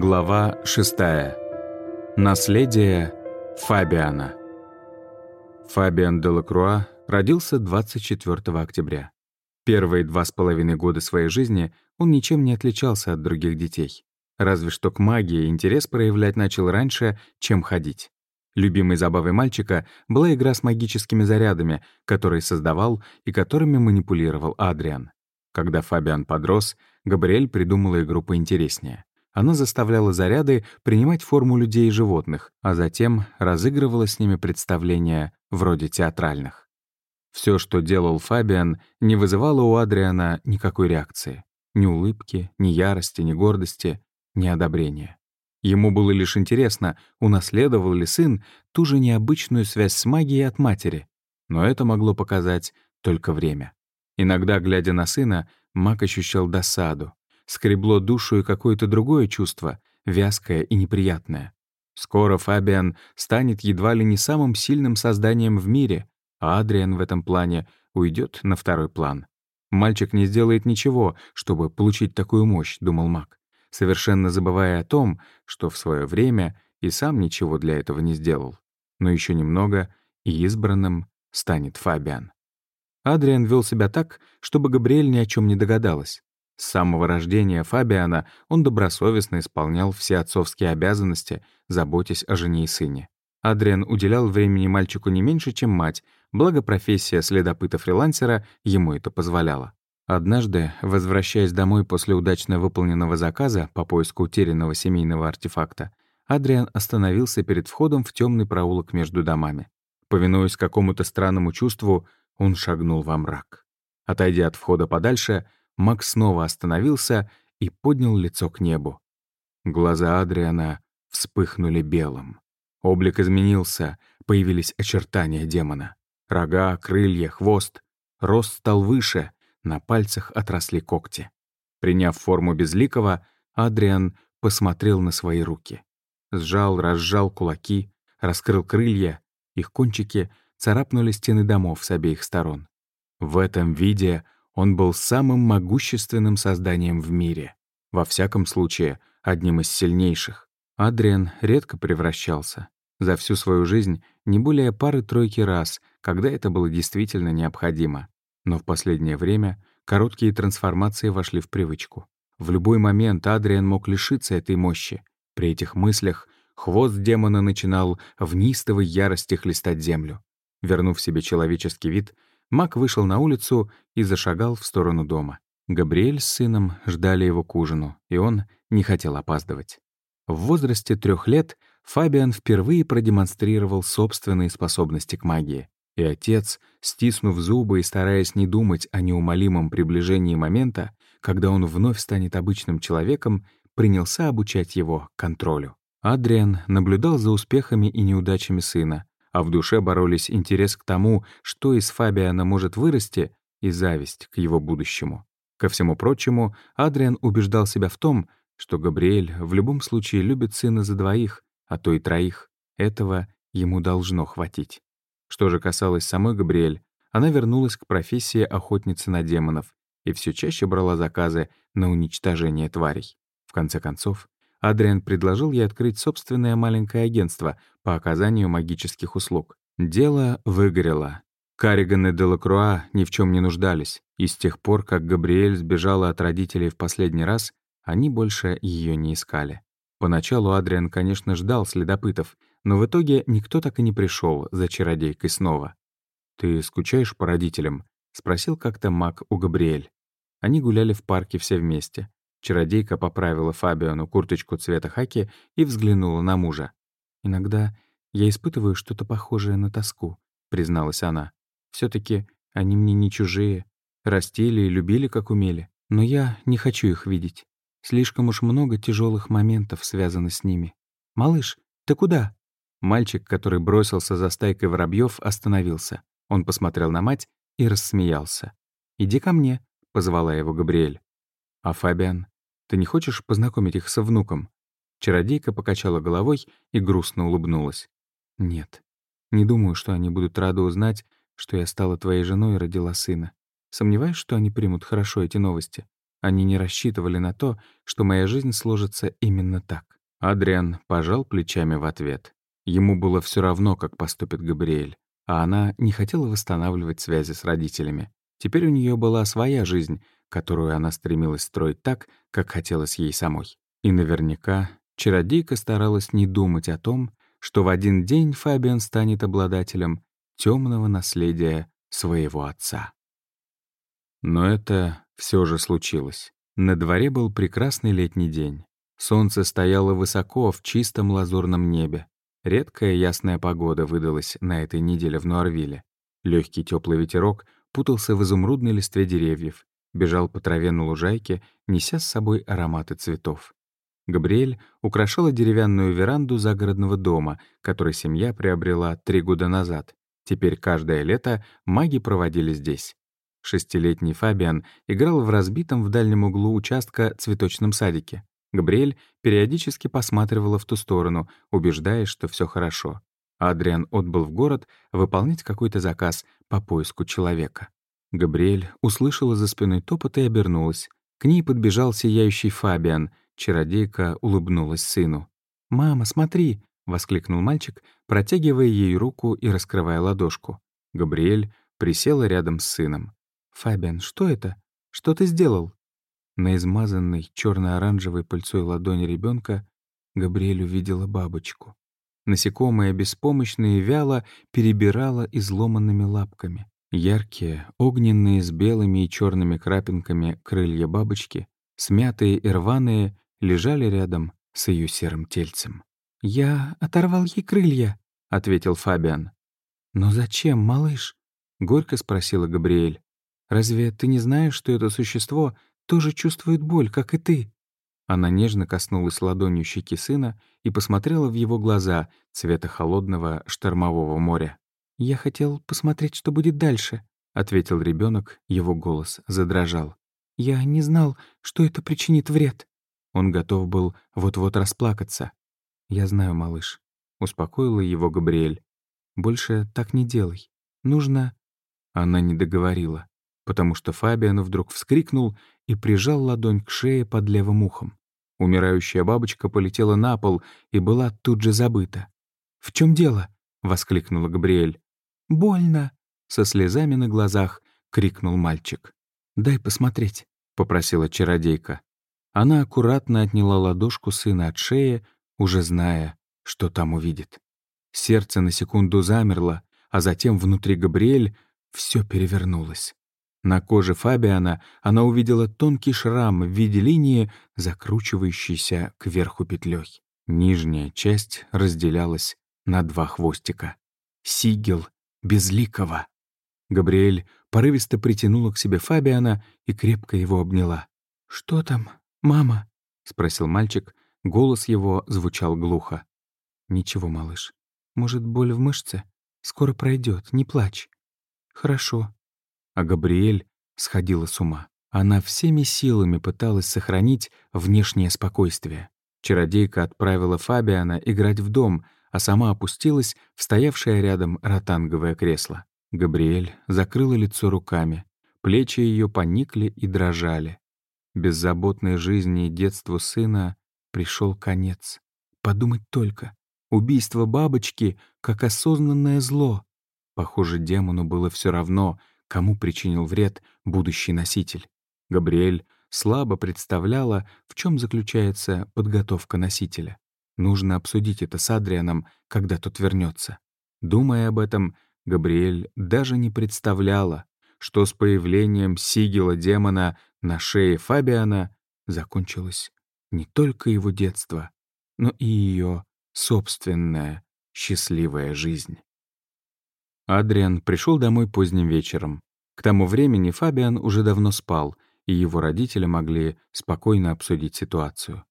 Глава 6. Наследие Фабиана. Фабиан де Лакруа родился 24 октября. Первые два с половиной года своей жизни он ничем не отличался от других детей. Разве что к магии интерес проявлять начал раньше, чем ходить. Любимой забавой мальчика была игра с магическими зарядами, которые создавал и которыми манипулировал Адриан. Когда Фабиан подрос, Габриэль придумала игру поинтереснее. Она заставляла заряды принимать форму людей и животных, а затем разыгрывала с ними представления вроде театральных. Все, что делал Фабиан, не вызывало у Адриана никакой реакции. Ни улыбки, ни ярости, ни гордости, ни одобрения. Ему было лишь интересно, унаследовал ли сын ту же необычную связь с магией от матери. Но это могло показать только время. Иногда, глядя на сына, маг ощущал досаду, скребло душу и какое-то другое чувство, вязкое и неприятное. Скоро Фабиан станет едва ли не самым сильным созданием в мире, а Адриан в этом плане уйдет на второй план. «Мальчик не сделает ничего, чтобы получить такую мощь», — думал маг, совершенно забывая о том, что в свое время и сам ничего для этого не сделал. Но еще немного, и избранным станет Фабиан. Адриан вел себя так, чтобы Габриэль ни о чем не догадалась. С самого рождения Фабиана он добросовестно исполнял все отцовские обязанности, заботясь о жене и сыне. Адриан уделял времени мальчику не меньше, чем мать, благо профессия следопыта-фрилансера ему это позволяла. Однажды, возвращаясь домой после удачно выполненного заказа по поиску утерянного семейного артефакта, Адриан остановился перед входом в темный проулок между домами. Повинуясь какому-то странному чувству, он шагнул во мрак. Отойдя от входа подальше, Макс снова остановился и поднял лицо к небу. Глаза Адриана вспыхнули белым. Облик изменился, появились очертания демона. Рога, крылья, хвост. Рост стал выше, на пальцах отросли когти. Приняв форму безликого, Адриан посмотрел на свои руки. Сжал, разжал кулаки, раскрыл крылья, их кончики царапнули стены домов с обеих сторон. В этом виде он был самым могущественным созданием в мире. Во всяком случае, одним из сильнейших. Адриан редко превращался. За всю свою жизнь не более пары-тройки раз, когда это было действительно необходимо. Но в последнее время короткие трансформации вошли в привычку. В любой момент Адриан мог лишиться этой мощи. При этих мыслях хвост демона начинал в неистовой ярости хлестать землю. Вернув себе человеческий вид, Мак вышел на улицу и зашагал в сторону дома. Габриэль с сыном ждали его к ужину, и он не хотел опаздывать. В возрасте трех лет Фабиан впервые продемонстрировал собственные способности к магии. И отец, стиснув зубы и стараясь не думать о неумолимом приближении момента, когда он вновь станет обычным человеком, принялся обучать его контролю. Адриан наблюдал за успехами и неудачами сына, а в душе боролись интерес к тому, что из Фабиана может вырасти, и зависть к его будущему. Ко всему прочему, Адриан убеждал себя в том, что Габриэль в любом случае любит сына за двоих, а то и троих. Этого ему должно хватить. Что же касалось самой Габриэль, она вернулась к профессии охотницы на демонов и все чаще брала заказы на уничтожение тварей. В конце концов, Адриан предложил ей открыть собственное маленькое агентство по оказанию магических услуг. Дело выгорело. Карриган и Делакруа ни в чем не нуждались, и с тех пор, как Габриэль сбежала от родителей в последний раз, они больше ее не искали. Поначалу Адриан, конечно, ждал следопытов, но в итоге никто так и не пришел за чародейкой снова. «Ты скучаешь по родителям?» — спросил как-то маг у Габриэль. Они гуляли в парке все вместе. Чародейка поправила Фабиону курточку цвета хаки и взглянула на мужа. «Иногда я испытываю что-то похожее на тоску», — призналась она. все таки они мне не чужие, растили и любили, как умели. Но я не хочу их видеть. Слишком уж много тяжелых моментов связано с ними. «Малыш, ты куда?» Мальчик, который бросился за стайкой воробьев, остановился. Он посмотрел на мать и рассмеялся. «Иди ко мне», — позвала его Габриэль. «А Фабиан? Ты не хочешь познакомить их со внуком?» Чародейка покачала головой и грустно улыбнулась. «Нет. Не думаю, что они будут рады узнать, что я стала твоей женой и родила сына. Сомневаюсь, что они примут хорошо эти новости. Они не рассчитывали на то, что моя жизнь сложится именно так. Адриан пожал плечами в ответ. Ему было все равно, как поступит Габриэль, а она не хотела восстанавливать связи с родителями. Теперь у нее была своя жизнь, которую она стремилась строить так, как хотелось ей самой. И наверняка чародейка старалась не думать о том, что в один день Фабиан станет обладателем темного наследия своего отца. Но это все же случилось. На дворе был прекрасный летний день. Солнце стояло высоко в чистом лазурном небе. Редкая ясная погода выдалась на этой неделе в Нуарвиле. Легкий теплый ветерок путался в изумрудной листве деревьев, бежал по траве на лужайке, неся с собой ароматы цветов. Габриэль украшала деревянную веранду загородного дома, который семья приобрела три года назад. Теперь каждое лето маги проводили здесь. Шестилетний Фабиан играл в разбитом в дальнем углу участка цветочном садике. Габриэль периодически посматривала в ту сторону, убеждаясь, что все хорошо. Адриан отбыл в город выполнять какой-то заказ по поиску человека. Габриэль услышала за спиной топот и обернулась. К ней подбежал сияющий Фабиан. Чародейка улыбнулась сыну. «Мама, смотри!» — воскликнул мальчик, протягивая ей руку и раскрывая ладошку. Габриэль присела рядом с сыном. «Фабиан, что это? Что ты сделал?» На измазанной черно оранжевой пыльцой ладони ребенка Габриэль увидела бабочку. Насекомое беспомощно и вяло перебирало изломанными лапками. Яркие, огненные с белыми и черными крапинками крылья бабочки, смятые и рваные, лежали рядом с ее серым тельцем. «Я оторвал ей крылья», — ответил Фабиан. «Но зачем, малыш?» — горько спросила Габриэль. «Разве ты не знаешь, что это существо тоже чувствует боль, как и ты?» Она нежно коснулась ладонью щеки сына и посмотрела в его глаза цвета холодного штормового моря. «Я хотел посмотреть, что будет дальше», — ответил ребенок. его голос задрожал. «Я не знал, что это причинит вред». Он готов был вот-вот расплакаться. «Я знаю, малыш», — успокоила его Габриэль. «Больше так не делай. Нужно...» Она не договорила, потому что Фабиан вдруг вскрикнул и прижал ладонь к шее под левым ухом. Умирающая бабочка полетела на пол и была тут же забыта. «В чем дело?» — воскликнула Габриэль. «Больно!» — со слезами на глазах крикнул мальчик. «Дай посмотреть», — попросила чародейка. Она аккуратно отняла ладошку сына от шеи, уже зная, что там увидит. Сердце на секунду замерло, а затем внутри Габриэль все перевернулось. На коже Фабиана она увидела тонкий шрам в виде линии, закручивающейся кверху петлей. Нижняя часть разделялась на два хвостика. Сигел безликого. Габриэль порывисто притянула к себе Фабиана и крепко его обняла. «Что там, мама?» — спросил мальчик. Голос его звучал глухо. «Ничего, малыш. Может, боль в мышце? Скоро пройдет, не плачь». «Хорошо». А Габриэль сходила с ума. Она всеми силами пыталась сохранить внешнее спокойствие. Чародейка отправила Фабиана играть в дом — а сама опустилась в стоявшее рядом ротанговое кресло. Габриэль закрыла лицо руками. Плечи ее поникли и дрожали. Беззаботной жизни и детству сына пришел конец. Подумать только. Убийство бабочки как осознанное зло. Похоже, демону было все равно, кому причинил вред будущий носитель. Габриэль слабо представляла, в чем заключается подготовка носителя. Нужно обсудить это с Адрианом, когда тот вернется. Думая об этом, Габриэль даже не представляла, что с появлением сигила демона на шее Фабиана закончилось не только его детство, но и ее собственная счастливая жизнь. Адриан пришел домой поздним вечером. К тому времени Фабиан уже давно спал, и его родители могли спокойно обсудить ситуацию.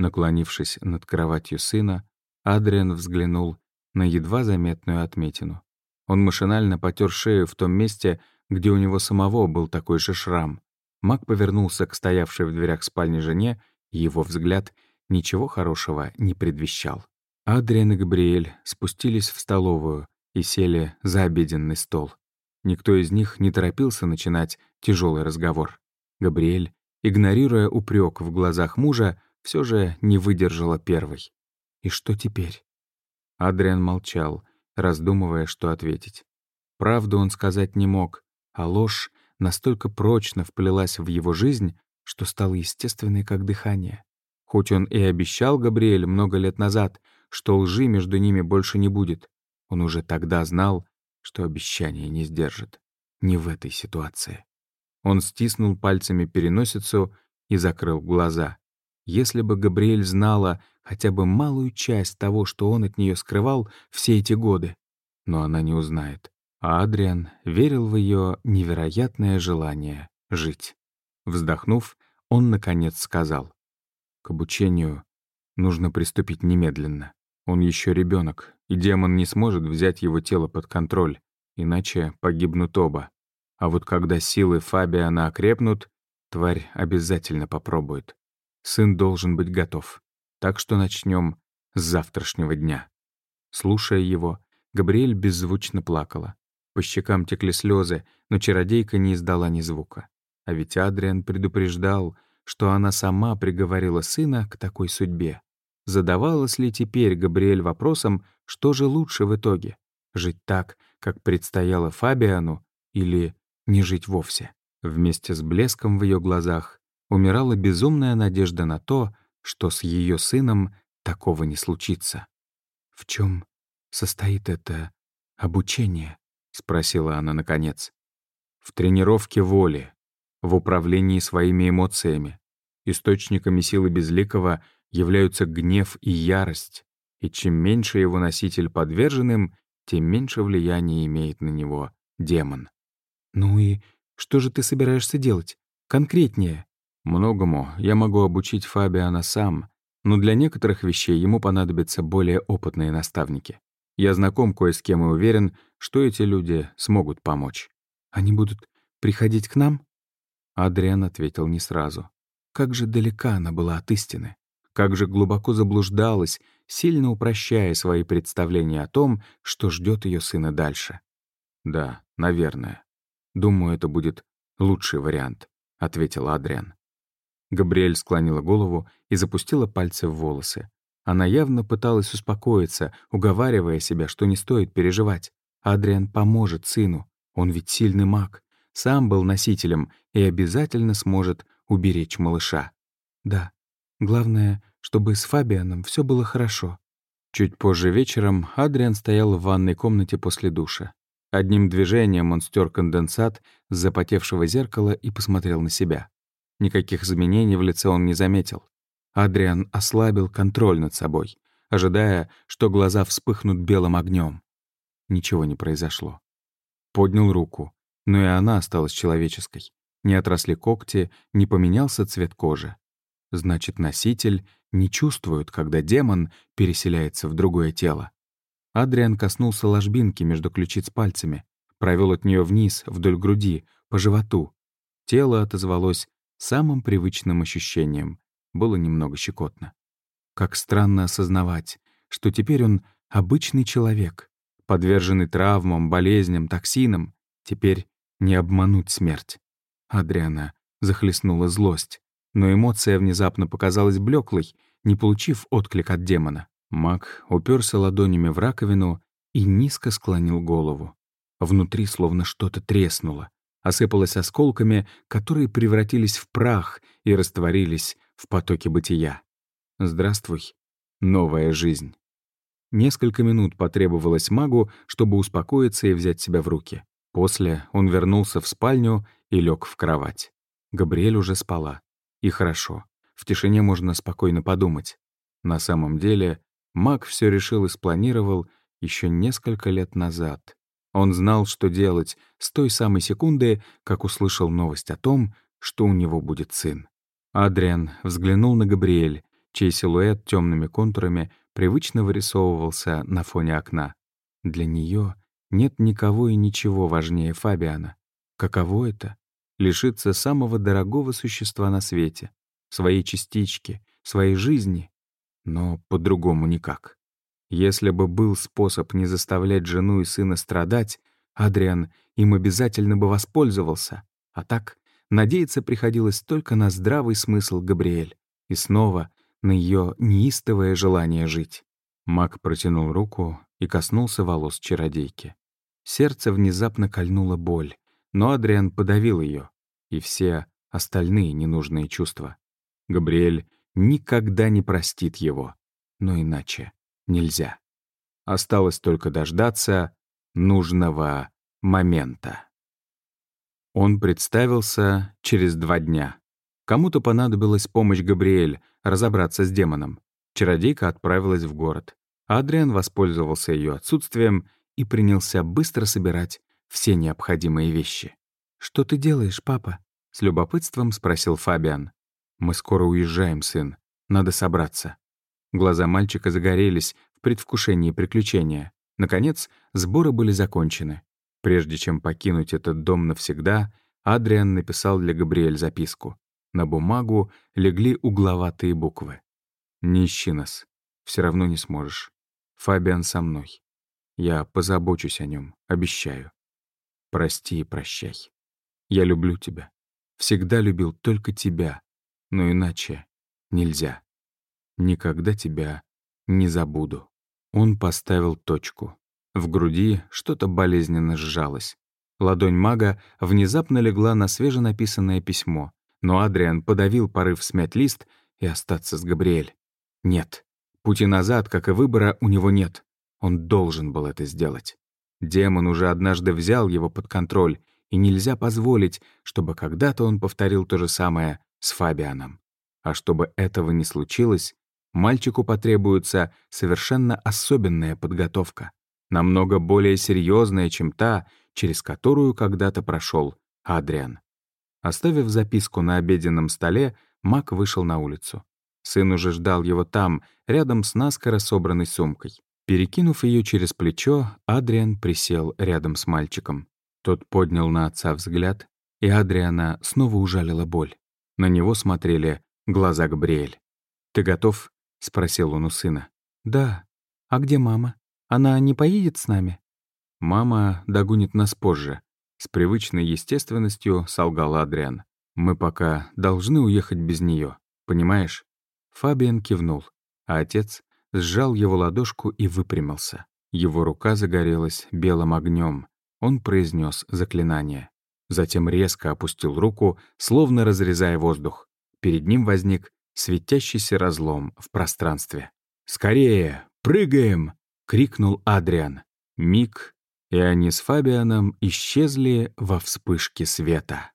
Наклонившись над кроватью сына, Адриан взглянул на едва заметную отметину. Он машинально потер шею в том месте, где у него самого был такой же шрам. Мак повернулся к стоявшей в дверях спальни жене, и его взгляд ничего хорошего не предвещал. Адриан и Габриэль спустились в столовую и сели за обеденный стол. Никто из них не торопился начинать тяжелый разговор. Габриэль игнорируя упрек в глазах мужа, все же не выдержала первой. И что теперь? Адриан молчал, раздумывая, что ответить. Правду он сказать не мог, а ложь настолько прочно вплелась в его жизнь, что стала естественной, как дыхание. Хоть он и обещал Габриэль много лет назад, что лжи между ними больше не будет, он уже тогда знал, что обещание не сдержит. Не в этой ситуации. Он стиснул пальцами переносицу и закрыл глаза. Если бы Габриэль знала хотя бы малую часть того, что он от нее скрывал все эти годы, но она не узнает. А Адриан верил в ее невероятное желание жить. Вздохнув, он, наконец, сказал, «К обучению нужно приступить немедленно. Он еще ребенок, и демон не сможет взять его тело под контроль, иначе погибнут оба. А вот когда силы Фабиана окрепнут, тварь обязательно попробует. Сын должен быть готов. Так что начнем с завтрашнего дня. Слушая его, Габриэль беззвучно плакала. По щекам текли слезы, но чародейка не издала ни звука. А ведь Адриан предупреждал, что она сама приговорила сына к такой судьбе. Задавалась ли теперь Габриэль вопросом, что же лучше в итоге? Жить так, как предстояло Фабиану, или не жить вовсе? Вместе с блеском в ее глазах умирала безумная надежда на то, что с ее сыном такого не случится. «В чем состоит это обучение?» — спросила она наконец. «В тренировке воли, в управлении своими эмоциями. Источниками силы Безликого являются гнев и ярость, и чем меньше его носитель подвержен им, тем меньше влияния имеет на него демон. «Ну и что же ты собираешься делать? Конкретнее?» «Многому я могу обучить Фабиана сам, но для некоторых вещей ему понадобятся более опытные наставники. Я знаком кое с кем и уверен, что эти люди смогут помочь. Они будут приходить к нам?» Адриан ответил не сразу. Как же далека она была от истины как же глубоко заблуждалась, сильно упрощая свои представления о том, что ждет ее сына дальше. «Да, наверное. Думаю, это будет лучший вариант», — ответил Адриан. Габриэль склонила голову и запустила пальцы в волосы. Она явно пыталась успокоиться, уговаривая себя, что не стоит переживать. Адриан поможет сыну, он ведь сильный маг, сам был носителем и обязательно сможет уберечь малыша. Да, Главное, чтобы с Фабианом все было хорошо. Чуть позже вечером Адриан стоял в ванной комнате после душа. Одним движением он стер конденсат с запотевшего зеркала и посмотрел на себя. Никаких изменений в лице он не заметил. Адриан ослабил контроль над собой, ожидая, что глаза вспыхнут белым огнем. Ничего не произошло. Поднял руку, но и она осталась человеческой. Не отросли когти, не поменялся цвет кожи. Значит, носитель не чувствует, когда демон переселяется в другое тело. Адриан коснулся ложбинки между ключиц пальцами, провел от нее вниз, вдоль груди, по животу. Тело отозвалось самым привычным ощущением. Было немного щекотно. Как странно осознавать, что теперь он обычный человек, подверженный травмам, болезням, токсинам. Теперь не обмануть смерть. Адриана захлестнула злость но эмоция внезапно показалась блеклой, не получив отклик от демона. Маг уперся ладонями в раковину и низко склонил голову. Внутри словно что-то треснуло, осыпалось осколками, которые превратились в прах и растворились в потоке бытия. «Здравствуй, новая жизнь». Несколько минут потребовалось магу, чтобы успокоиться и взять себя в руки. После он вернулся в спальню и лег в кровать. Габриэль уже спала. И хорошо. В тишине можно спокойно подумать. На самом деле, маг все решил и спланировал еще несколько лет назад. Он знал, что делать с той самой секунды, как услышал новость о том, что у него будет сын. Адриан взглянул на Габриэль, чей силуэт темными контурами привычно вырисовывался на фоне окна. Для нее нет никого и ничего важнее Фабиана. Каково это лишиться самого дорогого существа на свете, своей частички, своей жизни, но по-другому никак. Если бы был способ не заставлять жену и сына страдать, Адриан им обязательно бы воспользовался, а так надеяться приходилось только на здравый смысл Габриэль и снова на ее неистовое желание жить. Мак протянул руку и коснулся волос чародейки. Сердце внезапно кольнула боль, но Адриан подавил ее и все остальные ненужные чувства. Габриэль никогда не простит его, но иначе нельзя. Осталось только дождаться нужного момента. Он представился через два дня. Кому-то понадобилась помощь Габриэль разобраться с демоном. Чародейка отправилась в город. Адриан воспользовался ее отсутствием и принялся быстро собирать все необходимые вещи. «Что ты делаешь, папа?» — с любопытством спросил Фабиан. «Мы скоро уезжаем, сын. Надо собраться». Глаза мальчика загорелись в предвкушении приключения. Наконец, сборы были закончены. Прежде чем покинуть этот дом навсегда, Адриан написал для Габриэль записку. На бумагу легли угловатые буквы. «Не нас. Все равно не сможешь. Фабиан со мной. Я позабочусь о нем, обещаю. Прости и прощай. Я люблю тебя. Всегда любил только тебя. Но иначе нельзя. Никогда тебя не забуду». Он поставил точку. В груди что-то болезненно сжалось. Ладонь мага внезапно легла на свеженаписанное письмо, но Адриан подавил порыв смять лист и остаться с Габриэль. Нет. Пути назад, как и выбора, у него нет. Он должен был это сделать. Демон уже однажды взял его под контроль, и нельзя позволить, чтобы когда-то он повторил то же самое с Фабианом. А чтобы этого не случилось, мальчику потребуется совершенно особенная подготовка намного более серьезная, чем та, через которую когда-то прошел Адриан. Оставив записку на обеденном столе, Мак вышел на улицу. Сын уже ждал его там, рядом с наскоро собранной сумкой. Перекинув ее через плечо, Адриан присел рядом с мальчиком. Тот поднял на отца взгляд, и Адриана снова ужалила боль. На него смотрели глаза Габриэль. «Ты готов?» — спросил он у сына. «Да. А где мама?» Она не поедет с нами?» «Мама догонит нас позже», — с привычной естественностью солгал Адриан. «Мы пока должны уехать без нее, понимаешь?» Фабиан кивнул, а отец сжал его ладошку и выпрямился. Его рука загорелась белым огнем. Он произнес заклинание. Затем резко опустил руку, словно разрезая воздух. Перед ним возник светящийся разлом в пространстве. «Скорее! Прыгаем!» крикнул Адриан. Миг, и они с Фабианом исчезли во вспышке света.